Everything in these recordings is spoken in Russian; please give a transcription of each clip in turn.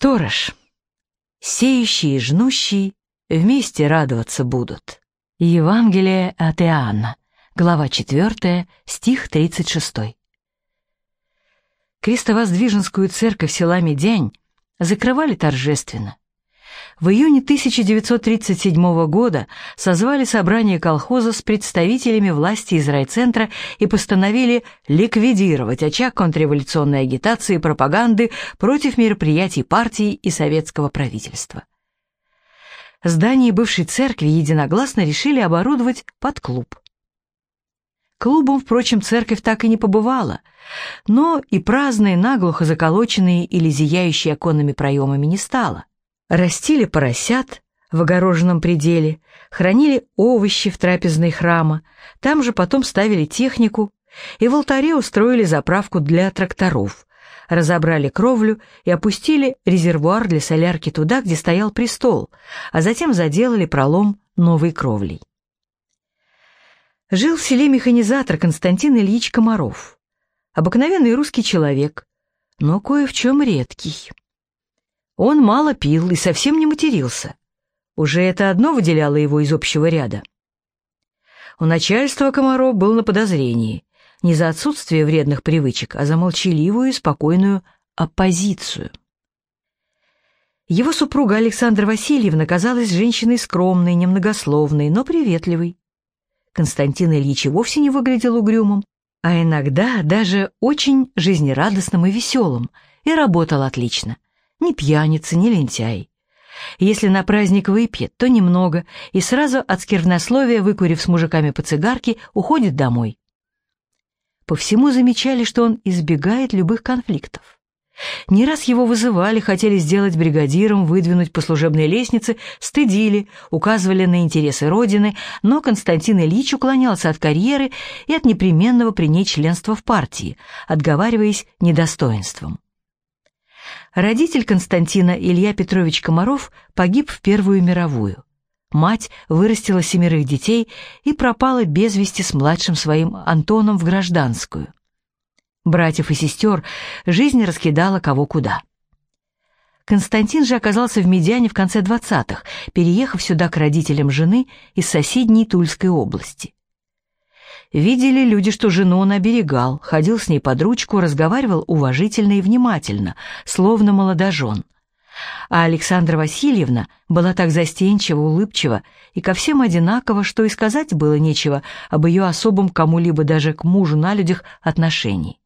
Сторож. Сеющие и жнущие вместе радоваться будут. Евангелие от Иоанна, глава 4, стих 36. Крестовоздвиженскую церковь села Медянь закрывали торжественно. В июне 1937 года созвали собрание колхоза с представителями власти из райцентра и постановили ликвидировать очаг контрреволюционной агитации и пропаганды против мероприятий партии и советского правительства. Здание бывшей церкви единогласно решили оборудовать под клуб. Клубом, впрочем, церковь так и не побывала, но и праздные, наглухо заколоченные или зияющие оконными проемами не стало. Растили поросят в огороженном пределе, хранили овощи в трапезной храма, там же потом ставили технику, и в алтаре устроили заправку для тракторов, разобрали кровлю и опустили резервуар для солярки туда, где стоял престол, а затем заделали пролом новой кровлей. Жил в селе механизатор Константин Ильич Комаров. Обыкновенный русский человек, но кое в чем редкий. Он мало пил и совсем не матерился. Уже это одно выделяло его из общего ряда. У начальства Комаров был на подозрении не за отсутствие вредных привычек, а за молчаливую и спокойную оппозицию. Его супруга Александра Васильевна казалась женщиной скромной, немногословной, но приветливой. Константин Ильич вовсе не выглядел угрюмым, а иногда даже очень жизнерадостным и веселым, и работал отлично – ни пьяница, ни лентяй. Если на праздник выпьет, то немного, и сразу от сквернословия, выкурив с мужиками по цигарке, уходит домой. По всему замечали, что он избегает любых конфликтов. Не раз его вызывали, хотели сделать бригадиром, выдвинуть по служебной лестнице, стыдили, указывали на интересы Родины, но Константин Ильич уклонялся от карьеры и от непременного принять членства в партии, отговариваясь недостоинством. Родитель Константина Илья Петрович Комаров погиб в Первую мировую. Мать вырастила семерых детей и пропала без вести с младшим своим Антоном в гражданскую. Братьев и сестер жизнь раскидала кого куда. Константин же оказался в Медиане в конце 20-х, переехав сюда к родителям жены из соседней Тульской области. Видели люди, что жену он оберегал, ходил с ней под ручку, разговаривал уважительно и внимательно, словно молодожен. А Александра Васильевна была так застенчива, улыбчива и ко всем одинаково, что и сказать было нечего об ее особом кому-либо даже к мужу на людях отношении.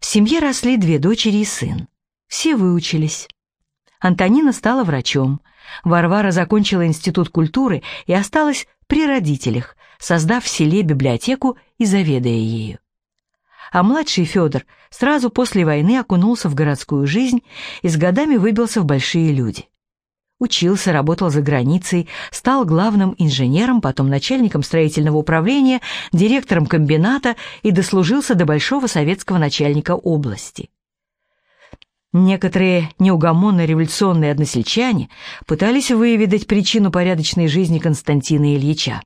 В семье росли две дочери и сын. Все выучились. Антонина стала врачом. Варвара закончила институт культуры и осталась при родителях, создав в селе библиотеку и заведая ею. А младший Федор сразу после войны окунулся в городскую жизнь и с годами выбился в большие люди. Учился, работал за границей, стал главным инженером, потом начальником строительного управления, директором комбината и дослужился до большого советского начальника области. Некоторые неугомонные революционные односельчане пытались выведать причину порядочной жизни Константина Ильича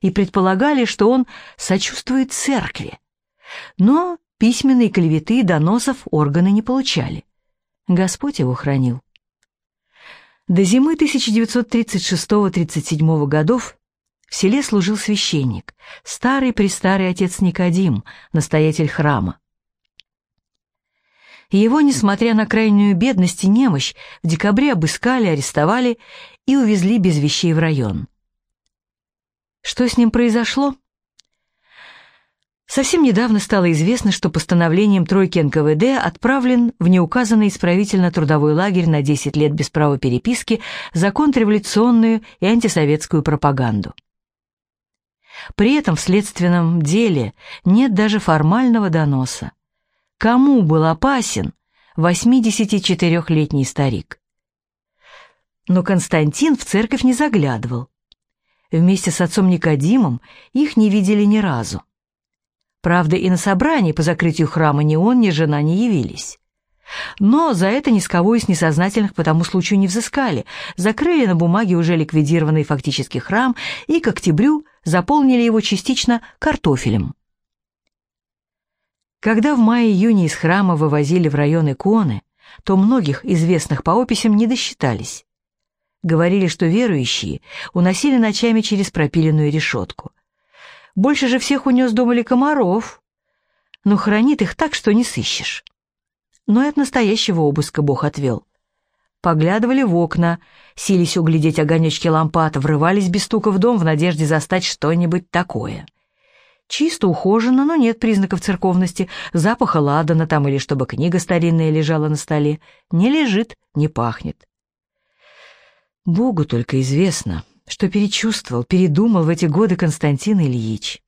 и предполагали, что он сочувствует церкви. Но письменные клеветы и доносов органы не получали. Господь его хранил. До зимы 1936-37 годов в селе служил священник, старый-престарый отец Никодим, настоятель храма. Его, несмотря на крайнюю бедность и немощь, в декабре обыскали, арестовали и увезли без вещей в район. Что с ним произошло? Совсем недавно стало известно, что постановлением тройки НКВД отправлен в неуказанный исправительно-трудовой лагерь на 10 лет без права переписки за контрреволюционную и антисоветскую пропаганду. При этом в следственном деле нет даже формального доноса. Кому был опасен 84-летний старик? Но Константин в церковь не заглядывал. Вместе с отцом Никодимом их не видели ни разу. Правда, и на собрании по закрытию храма ни он, ни жена не явились. Но за это ни с кого из несознательных по тому случаю не взыскали, закрыли на бумаге уже ликвидированный фактически храм и к октябрю заполнили его частично картофелем. Когда в мае-июне из храма вывозили в район иконы, то многих известных по описям не досчитались. Говорили, что верующие уносили ночами через пропиленную решетку. Больше же всех унес, думали, комаров. Но хранит их так, что не сыщешь. Но и от настоящего обыска Бог отвел. Поглядывали в окна, сились углядеть огонечки лампад, врывались без стука в дом в надежде застать что-нибудь такое. Чисто ухожено, но нет признаков церковности, запаха ладана там или чтобы книга старинная лежала на столе. Не лежит, не пахнет. Богу только известно, что перечувствовал, передумал в эти годы Константин Ильич.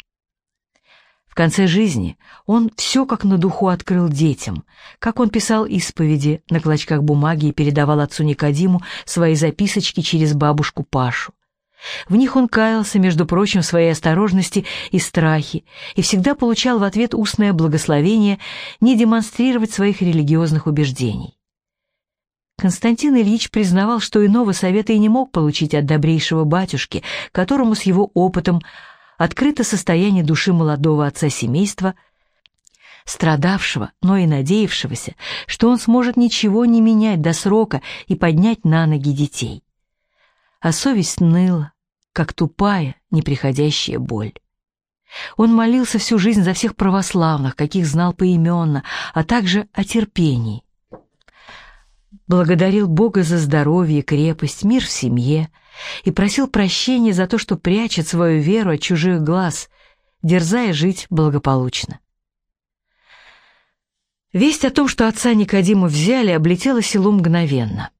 В конце жизни он все как на духу открыл детям, как он писал исповеди на клочках бумаги и передавал отцу Никодиму свои записочки через бабушку Пашу. В них он каялся, между прочим, в своей осторожности и страхе, и всегда получал в ответ устное благословение не демонстрировать своих религиозных убеждений. Константин Ильич признавал, что иного совета и не мог получить от добрейшего батюшки, которому с его опытом открыто состояние души молодого отца семейства, страдавшего, но и надеявшегося, что он сможет ничего не менять до срока и поднять на ноги детей. А совесть ныла, как тупая, неприходящая боль. Он молился всю жизнь за всех православных, каких знал поименно, а также о терпении, благодарил Бога за здоровье, крепость, мир в семье и просил прощения за то, что прячет свою веру от чужих глаз, дерзая жить благополучно. Весть о том, что отца Никодима взяли, облетела село мгновенно.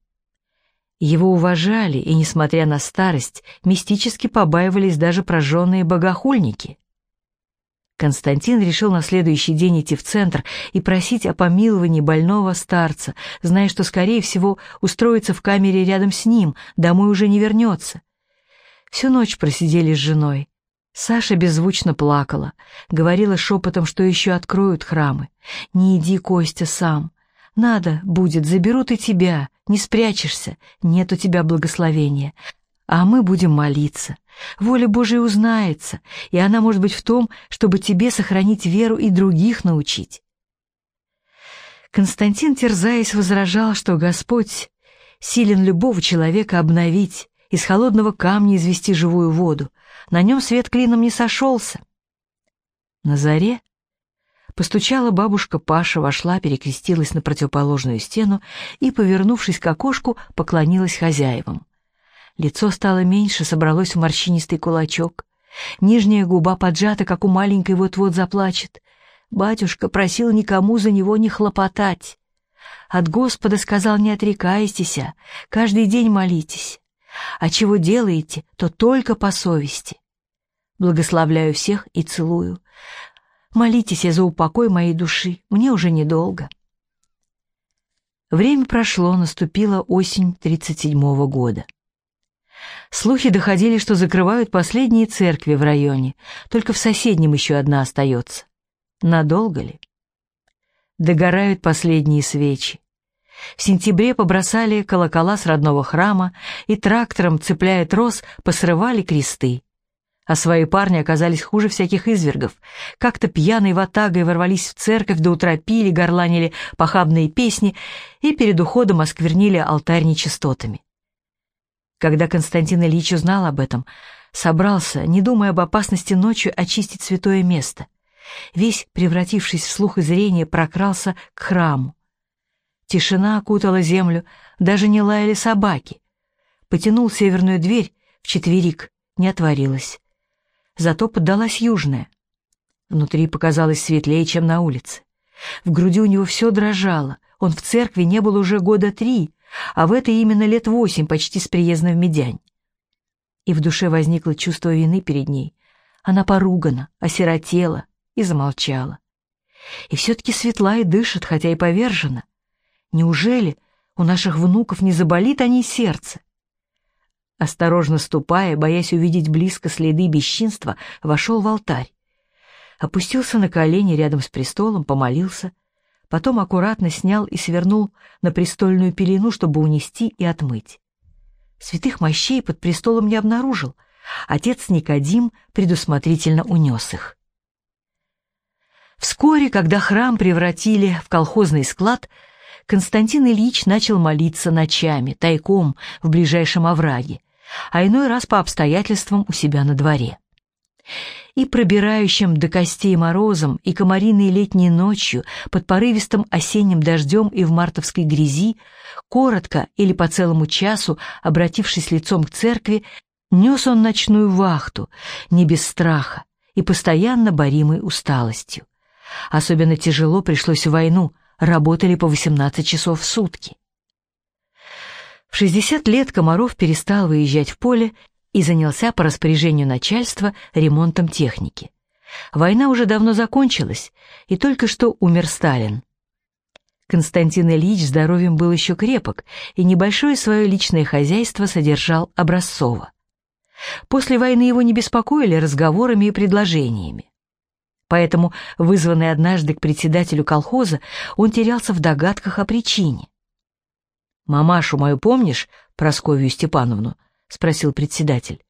Его уважали, и, несмотря на старость, мистически побаивались даже прожженные богохульники. Константин решил на следующий день идти в центр и просить о помиловании больного старца, зная, что, скорее всего, устроится в камере рядом с ним, домой уже не вернется. Всю ночь просидели с женой. Саша беззвучно плакала, говорила шепотом, что еще откроют храмы. «Не иди, Костя, сам. Надо будет, заберут и тебя, не спрячешься, нет у тебя благословения а мы будем молиться. Воля Божия узнается, и она может быть в том, чтобы тебе сохранить веру и других научить. Константин, терзаясь, возражал, что Господь силен любого человека обновить, из холодного камня извести живую воду, на нем свет клином не сошелся. На заре постучала бабушка Паша, вошла, перекрестилась на противоположную стену и, повернувшись к окошку, поклонилась хозяевам. Лицо стало меньше, собралось в морщинистый кулачок. Нижняя губа поджата, как у маленькой вот-вот заплачет. Батюшка просил никому за него не хлопотать. От Господа сказал, не отрекайтесь, каждый день молитесь. А чего делаете, то только по совести. Благословляю всех и целую. Молитесь за упокой моей души, мне уже недолго. Время прошло, наступила осень тридцать седьмого года. Слухи доходили, что закрывают последние церкви в районе, только в соседнем еще одна остается. Надолго ли? Догорают последние свечи. В сентябре побросали колокола с родного храма и трактором, цепляя трос, посрывали кресты. А свои парни оказались хуже всяких извергов. Как-то пьяной ватагой ворвались в церковь, до утра пили, горланили похабные песни и перед уходом осквернили алтарь нечистотами. Когда Константин Ильич узнал об этом, собрался, не думая об опасности ночью, очистить святое место. Весь, превратившись в слух и зрение, прокрался к храму. Тишина окутала землю, даже не лаяли собаки. Потянул северную дверь, в четверик, не отворилась. Зато поддалась южная. Внутри показалось светлее, чем на улице. В груди у него все дрожало, он в церкви не был уже года три, а в это именно лет восемь почти с приездом в Медянь. И в душе возникло чувство вины перед ней. Она поругана, осиротела и замолчала. И все-таки светла и дышит, хотя и повержена. Неужели у наших внуков не заболит о ней сердце? Осторожно ступая, боясь увидеть близко следы бесчинства, вошел в алтарь. Опустился на колени рядом с престолом, помолился, потом аккуратно снял и свернул на престольную пелену, чтобы унести и отмыть. Святых мощей под престолом не обнаружил, отец Никодим предусмотрительно унес их. Вскоре, когда храм превратили в колхозный склад, Константин Ильич начал молиться ночами, тайком, в ближайшем овраге, а иной раз по обстоятельствам у себя на дворе. И пробирающим до костей морозом, и комариной летней ночью, под порывистым осенним дождем и в мартовской грязи, коротко или по целому часу, обратившись лицом к церкви, нес он ночную вахту, не без страха и постоянно боримой усталостью. Особенно тяжело пришлось в войну, работали по 18 часов в сутки. В 60 лет Комаров перестал выезжать в поле и занялся по распоряжению начальства ремонтом техники. Война уже давно закончилась, и только что умер Сталин. Константин Ильич здоровьем был еще крепок, и небольшое свое личное хозяйство содержал образцово. После войны его не беспокоили разговорами и предложениями. Поэтому, вызванный однажды к председателю колхоза, он терялся в догадках о причине. «Мамашу мою помнишь, Прасковью Степановну?» — спросил председатель.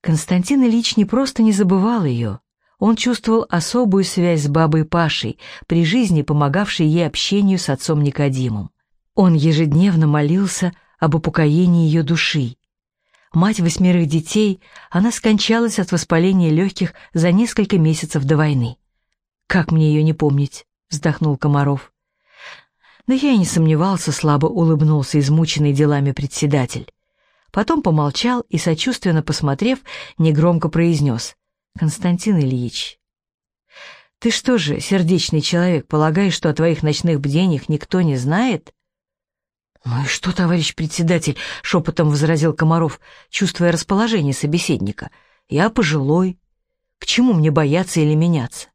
Константин Ильич не просто не забывал ее, он чувствовал особую связь с бабой Пашей, при жизни помогавшей ей общению с отцом Никодимом. Он ежедневно молился об упокоении ее души. Мать восьмерых детей, она скончалась от воспаления легких за несколько месяцев до войны. «Как мне ее не помнить?» — вздохнул Комаров. Да я и не сомневался, слабо улыбнулся измученный делами председатель. Потом помолчал и, сочувственно посмотрев, негромко произнес. «Константин Ильич, ты что же, сердечный человек, полагаешь, что о твоих ночных бдениях никто не знает?» «Ну и что, товарищ председатель?» — шепотом возразил Комаров, чувствуя расположение собеседника. «Я пожилой. К чему мне бояться или меняться?»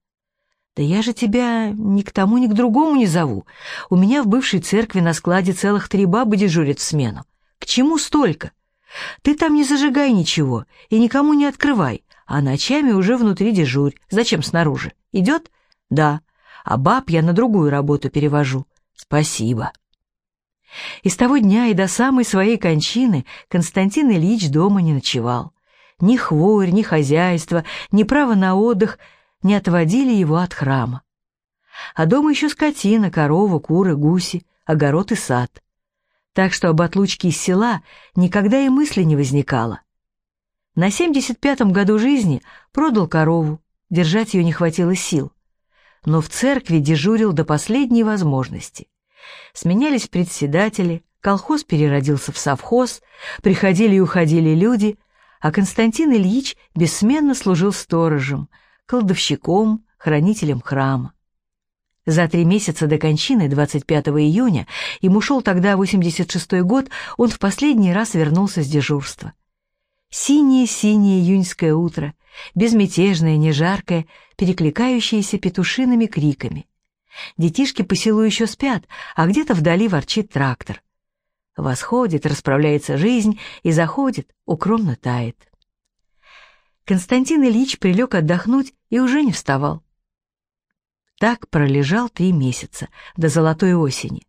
«Да я же тебя ни к тому, ни к другому не зову. У меня в бывшей церкви на складе целых три бабы дежурят в смену. К чему столько? Ты там не зажигай ничего и никому не открывай, а ночами уже внутри дежурь. Зачем снаружи? Идет? Да. А баб я на другую работу перевожу. Спасибо». И с того дня и до самой своей кончины Константин Ильич дома не ночевал. Ни хворь, ни хозяйство, ни право на отдых не отводили его от храма. А дома еще скотина, корова, куры, гуси, огород и сад. Так что об отлучке из села никогда и мысли не возникало. На 75-м году жизни продал корову, держать ее не хватило сил. Но в церкви дежурил до последней возможности. Сменялись председатели, колхоз переродился в совхоз, приходили и уходили люди, а Константин Ильич бессменно служил сторожем, колдовщиком, хранителем храма. За три месяца до кончины, 25 июня, ему шел тогда 86-й год, он в последний раз вернулся с дежурства. Синее-синее июньское утро, безмятежное, не жаркое, перекликающееся петушиными криками. Детишки по селу еще спят, а где-то вдали ворчит трактор. Восходит, расправляется жизнь и заходит, укромно тает. Константин Ильич прилег отдохнуть и уже не вставал. Так пролежал три месяца, до золотой осени.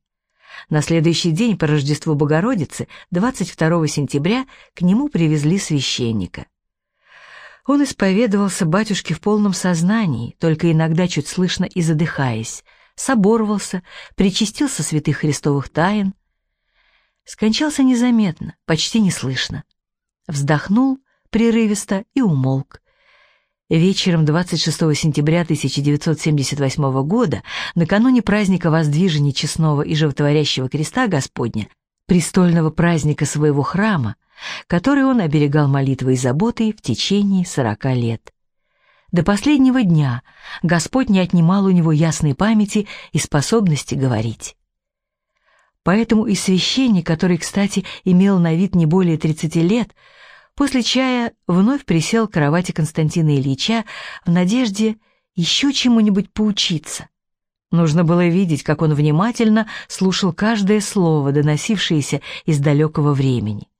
На следующий день по Рождеству Богородицы, 22 сентября, к нему привезли священника. Он исповедовался батюшке в полном сознании, только иногда чуть слышно и задыхаясь, соборовался, причастился святых христовых тайн. Скончался незаметно, почти неслышно. Вздохнул прерывисто и умолк. Вечером 26 сентября 1978 года, накануне праздника Воздвижения Честного и Животворящего Креста Господня, престольного праздника своего храма, который он оберегал молитвой и заботой в течение сорока лет. До последнего дня Господь не отнимал у него ясной памяти и способности говорить. Поэтому и священник, который, кстати, имел на вид не более 30 лет, после чая вновь присел к кровати Константина Ильича в надежде еще чему-нибудь поучиться. Нужно было видеть, как он внимательно слушал каждое слово, доносившееся из далекого времени.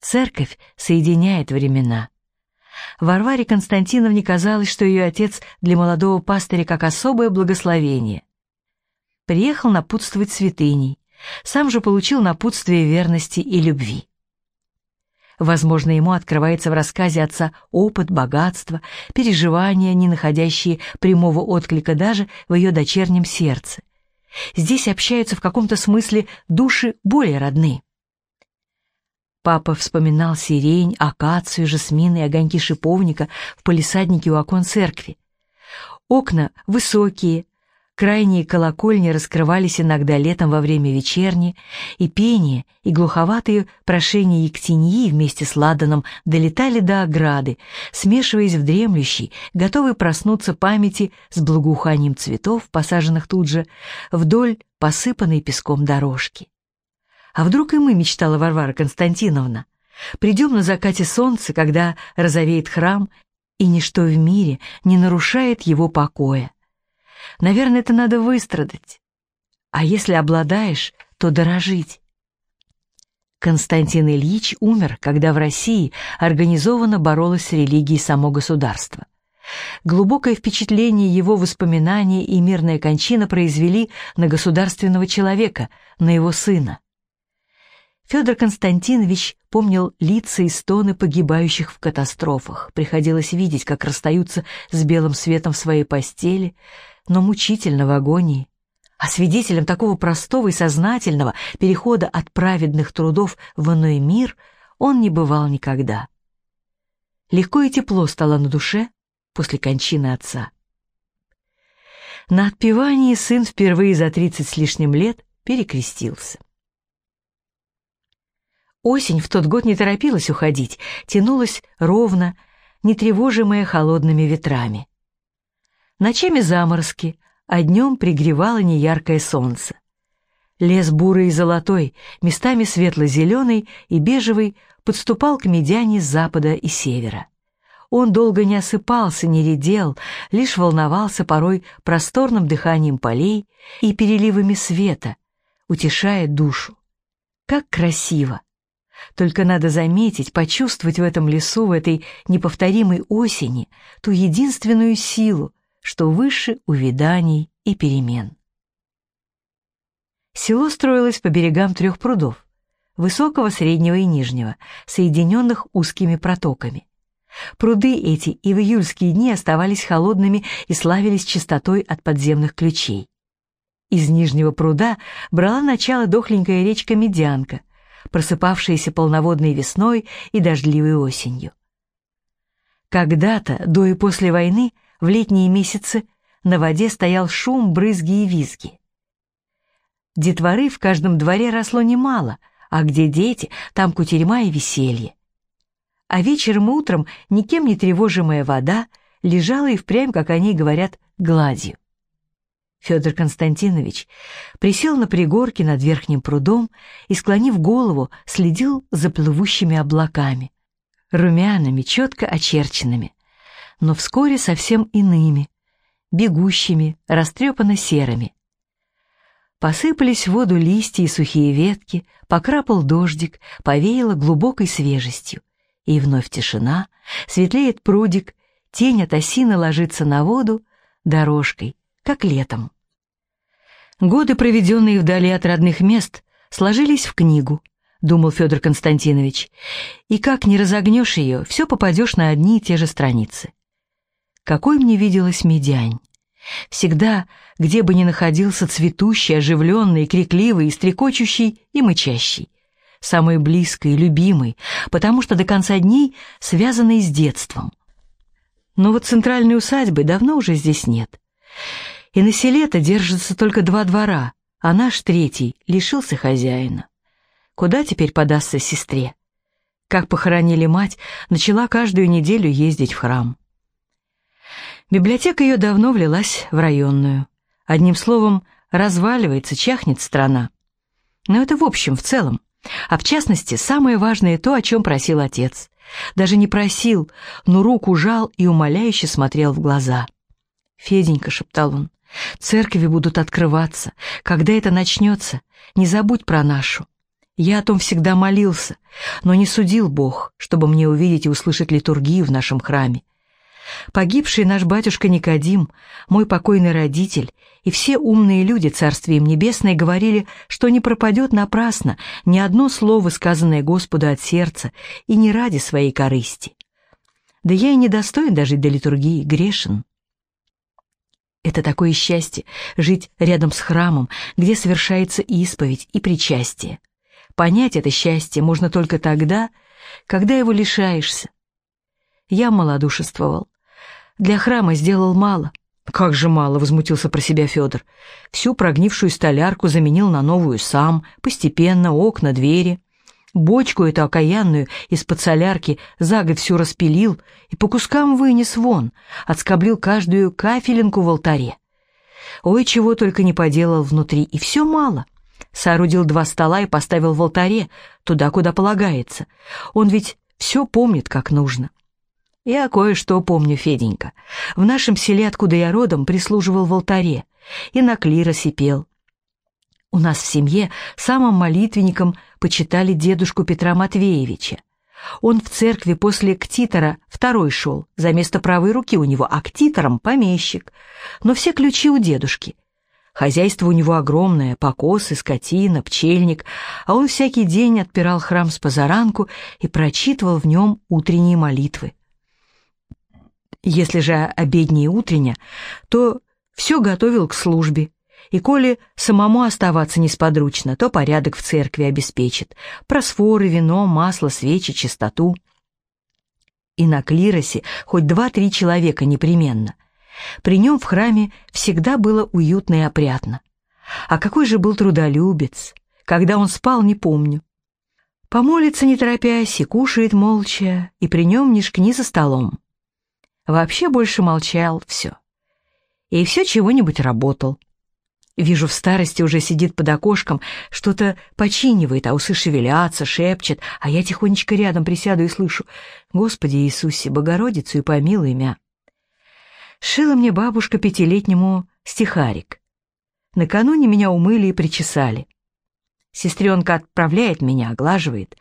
Церковь соединяет времена. Варваре Константиновне казалось, что ее отец для молодого пастыря как особое благословение. Приехал напутствовать святыней, сам же получил напутствие верности и любви. Возможно, ему открывается в рассказе отца опыт, богатство, переживания, не находящие прямого отклика даже в ее дочернем сердце. Здесь общаются в каком-то смысле души более родные. Папа вспоминал сирень, акацию, жасмины и огоньки шиповника в палисаднике у окон церкви. Окна высокие, крайние колокольни раскрывались иногда летом во время вечерни, и пение, и глуховатые прошения Ектеньи вместе с Ладаном долетали до ограды, смешиваясь в дремлющей, готовой проснуться памяти с благоуханием цветов, посаженных тут же, вдоль посыпанной песком дорожки. А вдруг и мы, мечтала Варвара Константиновна, придем на закате солнца, когда розовеет храм, и ничто в мире не нарушает его покоя. Наверное, это надо выстрадать. А если обладаешь, то дорожить. Константин Ильич умер, когда в России организованно боролось с религией само государство. Глубокое впечатление его воспоминания и мирная кончина произвели на государственного человека, на его сына. Федор Константинович помнил лица и стоны погибающих в катастрофах. Приходилось видеть, как расстаются с белым светом в своей постели, но мучительно в агонии. А свидетелем такого простого и сознательного перехода от праведных трудов в иной мир он не бывал никогда. Легко и тепло стало на душе после кончины отца. На отпевании сын впервые за тридцать с лишним лет перекрестился. Осень в тот год не торопилась уходить, тянулась ровно, не тревожимая холодными ветрами. Ночами заморозки, а днем пригревало неяркое солнце. Лес бурый и золотой, местами светло-зеленый и бежевый, подступал к медяне с запада и севера. Он долго не осыпался, не редел, лишь волновался порой просторным дыханием полей и переливами света, утешая душу. Как красиво! Только надо заметить, почувствовать в этом лесу, в этой неповторимой осени, ту единственную силу, что выше увяданий и перемен. Село строилось по берегам трех прудов, высокого, среднего и нижнего, соединенных узкими протоками. Пруды эти и в июльские дни оставались холодными и славились чистотой от подземных ключей. Из нижнего пруда брала начало дохленькая речка Медянка, просыпавшиеся полноводной весной и дождливой осенью. Когда-то, до и после войны, в летние месяцы, на воде стоял шум, брызги и визги. Детворы в каждом дворе росло немало, а где дети, там кутерьма и веселье. А вечером и утром никем не тревожимая вода лежала и впрямь, как они говорят, гладью. Федор Константинович присел на пригорке над верхним прудом и, склонив голову, следил за плывущими облаками, румяными, четко очерченными, но вскоре совсем иными, бегущими, растрепанно-серыми. Посыпались в воду листья и сухие ветки, покрапал дождик, повеяло глубокой свежестью. И вновь тишина, светлеет прудик, тень от осины ложится на воду дорожкой, как летом. Годы, проведенные вдали от родных мест, сложились в книгу, думал Федор Константинович, и как не разогнешь ее, все попадешь на одни и те же страницы. Какой мне виделась медянь! Всегда, где бы ни находился цветущий, оживленный, крикливый, стрекочущий и мычащий. Самый близкий, любимый, потому что до конца дней связанный с детством. Но вот центральной усадьбы давно уже здесь нет и на селе-то держится только два двора, а наш третий лишился хозяина. Куда теперь подастся сестре? Как похоронили мать, начала каждую неделю ездить в храм. Библиотека ее давно влилась в районную. Одним словом, разваливается, чахнет страна. Но это в общем, в целом. А в частности, самое важное то, о чем просил отец. Даже не просил, но руку жал и умоляюще смотрел в глаза. «Феденька», — шептал он, Церкви будут открываться. Когда это начнется, не забудь про нашу. Я о том всегда молился, но не судил Бог, чтобы мне увидеть и услышать литургию в нашем храме. Погибший наш батюшка Никодим, мой покойный родитель, и все умные люди Царствием Небесное говорили, что не пропадет напрасно ни одно слово, сказанное Господу от сердца, и не ради своей корысти. Да я и не достоин даже до литургии, грешен. Это такое счастье — жить рядом с храмом, где совершается исповедь и причастие. Понять это счастье можно только тогда, когда его лишаешься. Я малодушествовал. Для храма сделал мало. «Как же мало!» — возмутился про себя Федор. Всю прогнившую столярку заменил на новую сам, постепенно, окна, двери. Бочку эту окаянную из-под солярки за год всю распилил и по кускам вынес вон, отскоблил каждую кафелинку в алтаре. Ой, чего только не поделал внутри, и все мало. Соорудил два стола и поставил в алтаре, туда, куда полагается. Он ведь все помнит, как нужно. Я кое-что помню, Феденька. В нашем селе, откуда я родом, прислуживал в алтаре и на клиросе пел. У нас в семье самым молитвенником почитали дедушку Петра Матвеевича. Он в церкви после ктитора второй шел, за место правой руки у него, а ктитором помещик. Но все ключи у дедушки. Хозяйство у него огромное, покосы, скотина, пчельник, а он всякий день отпирал храм с позаранку и прочитывал в нем утренние молитвы. Если же обедня и утренняя, то все готовил к службе, и коли самому оставаться несподручно, то порядок в церкви обеспечит. Просфоры, вино, масло, свечи, чистоту. И на клиросе хоть два-три человека непременно. При нем в храме всегда было уютно и опрятно. А какой же был трудолюбец! Когда он спал, не помню. Помолится, не торопясь, и кушает молча, и при нем не шкни за столом. Вообще больше молчал, все. И все чего-нибудь работал. Вижу, в старости уже сидит под окошком, что-то починивает, а усы шевелятся, шепчет, а я тихонечко рядом присяду и слышу «Господи Иисусе, Богородицу и помилуй мя». Шила мне бабушка пятилетнему стихарик. Накануне меня умыли и причесали. Сестренка отправляет меня, оглаживает.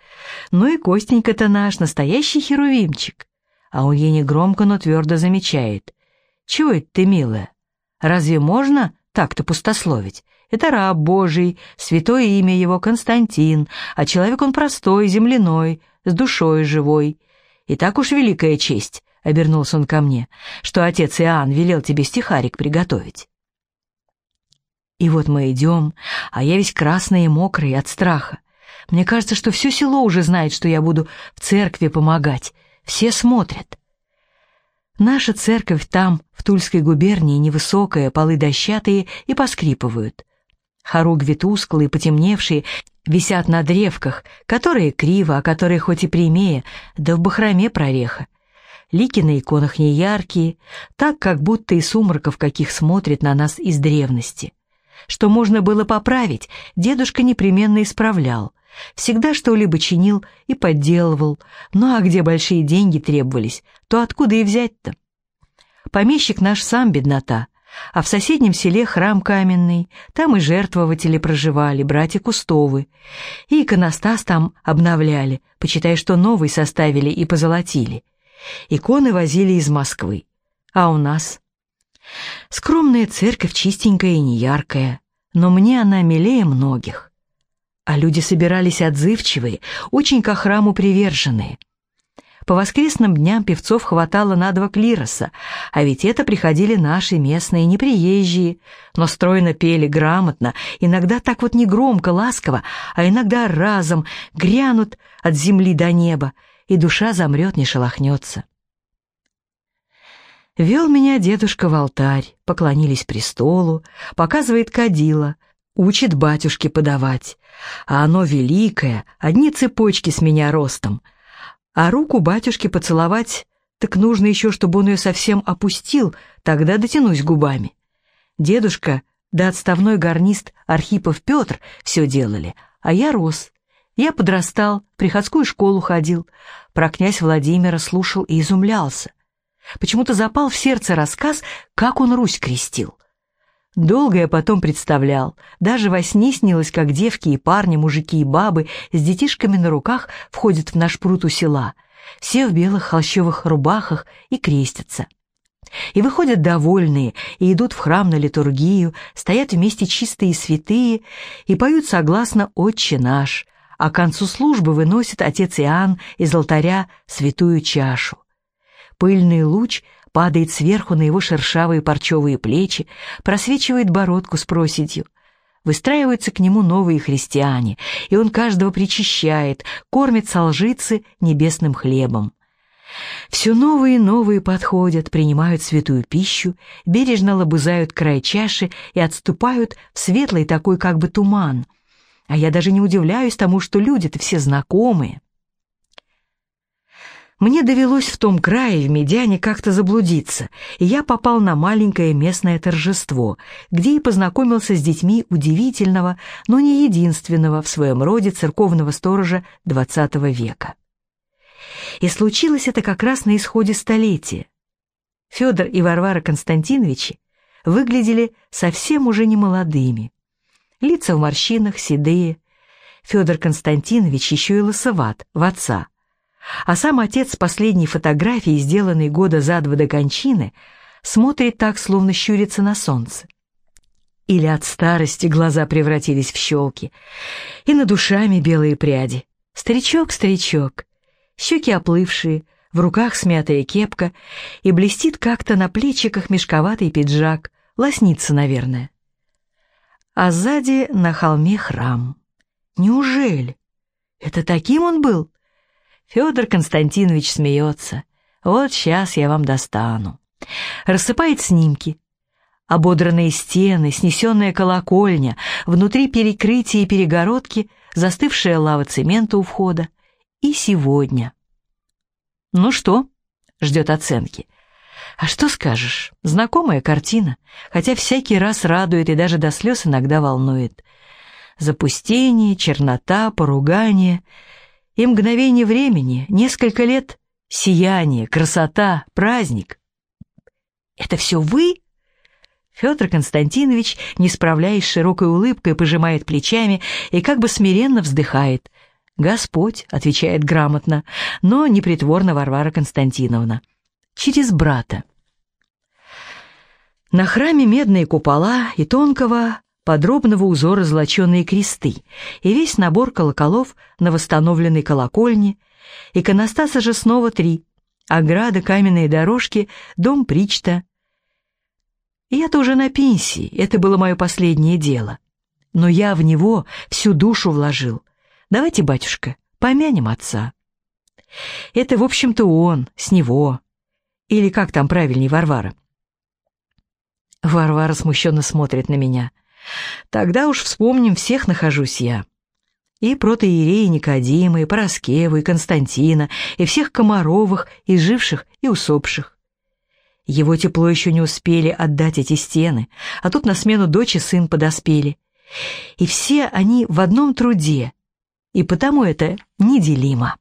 Ну и Костенька-то наш, настоящий херувимчик. А он ей негромко, но твердо замечает. «Чего это ты, милая? Разве можно так-то пустословить. Это раб Божий, святое имя его Константин, а человек он простой, земляной, с душой живой. И так уж великая честь, — обернулся он ко мне, — что отец Иоанн велел тебе стихарик приготовить. И вот мы идем, а я весь красный и мокрый от страха. Мне кажется, что все село уже знает, что я буду в церкви помогать. Все смотрят. Наша церковь там, в Тульской губернии, невысокая, полы дощатые и поскрипывают. Хоругви тусклые, потемневшие, висят на древках, которые криво, а которые хоть и прямее, да в бахроме прореха. Лики на иконах не яркие, так, как будто и сумраков каких смотрит на нас из древности. Что можно было поправить, дедушка непременно исправлял. Всегда что-либо чинил и подделывал. Ну а где большие деньги требовались, то откуда и взять-то? Помещик наш сам беднота, а в соседнем селе храм каменный, там и жертвователи проживали, братья Кустовы. И иконостас там обновляли, почитай, что новый составили и позолотили. Иконы возили из Москвы. А у нас? Скромная церковь, чистенькая и неяркая, но мне она милее многих а люди собирались отзывчивые, очень ко храму приверженные. По воскресным дням певцов хватало на два клироса, а ведь это приходили наши местные, неприезжие, но стройно пели грамотно, иногда так вот негромко, ласково, а иногда разом грянут от земли до неба, и душа замрет, не шелохнется. Вел меня дедушка в алтарь, поклонились престолу, показывает кадила, учит батюшке подавать. А оно великое, одни цепочки с меня ростом. А руку батюшке поцеловать, так нужно еще, чтобы он ее совсем опустил, тогда дотянусь губами. Дедушка да отставной гарнист Архипов Петр все делали, а я рос. Я подрастал, в приходскую школу ходил. Про князь Владимира слушал и изумлялся. Почему-то запал в сердце рассказ, как он Русь крестил. Долго я потом представлял, даже во сне снилось, как девки и парни, мужики и бабы с детишками на руках входят в наш пруд у села, все в белых холщовых рубахах и крестятся. И выходят довольные, и идут в храм на литургию, стоят вместе чистые и святые, и поют согласно «Отче наш», а к концу службы выносит отец Иоанн из алтаря святую чашу. Пыльный луч падает сверху на его шершавые парчевые плечи, просвечивает бородку с проседью. Выстраиваются к нему новые христиане, и он каждого причащает, кормит солжицы небесным хлебом. Все новые и новые подходят, принимают святую пищу, бережно лобызают край чаши и отступают в светлый такой как бы туман. А я даже не удивляюсь тому, что люди-то все знакомые. Мне довелось в том крае, в Медяне, как-то заблудиться, и я попал на маленькое местное торжество, где и познакомился с детьми удивительного, но не единственного в своем роде церковного сторожа XX века. И случилось это как раз на исходе столетия. Федор и Варвара Константиновичи выглядели совсем уже не молодыми. Лица в морщинах, седые. Федор Константинович еще и лысоват, в отца – а сам отец последней фотографии, сделанной года за два до кончины, смотрит так, словно щурится на солнце. Или от старости глаза превратились в щелки, и над душами белые пряди. Старичок, старичок, щеки оплывшие, в руках смятая кепка, и блестит как-то на плечиках мешковатый пиджак, лоснится, наверное. А сзади на холме храм. Неужели? Это таким он был? Федор Константинович смеется. Вот сейчас я вам достану. Рассыпает снимки. Ободранные стены, снесенная колокольня, внутри перекрытия и перегородки, застывшая лава цемента у входа. И сегодня. Ну что? Ждет оценки. А что скажешь? Знакомая картина, хотя всякий раз радует и даже до слез иногда волнует. Запустение, чернота, поругание — и мгновение времени, несколько лет, сияние, красота, праздник. «Это все вы?» Федор Константинович, не справляясь с широкой улыбкой, пожимает плечами и как бы смиренно вздыхает. «Господь», — отвечает грамотно, но непритворно Варвара Константиновна. «Через брата». На храме медные купола и тонкого подробного узора золоченые кресты и весь набор колоколов на восстановленной колокольне, иконостаса же снова три, ограда, каменные дорожки, дом Причта. Я-то уже на пенсии, это было мое последнее дело. Но я в него всю душу вложил. Давайте, батюшка, помянем отца. Это, в общем-то, он, с него. Или как там правильней, Варвара? Варвара смущенно смотрит на меня — Тогда уж вспомним, всех нахожусь я. И протоиереи Никодима, и Пороскева, и Константина, и всех Комаровых, и живших, и усопших. Его тепло еще не успели отдать эти стены, а тут на смену дочь и сын подоспели. И все они в одном труде, и потому это неделимо.